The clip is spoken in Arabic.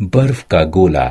बर्फ का गोला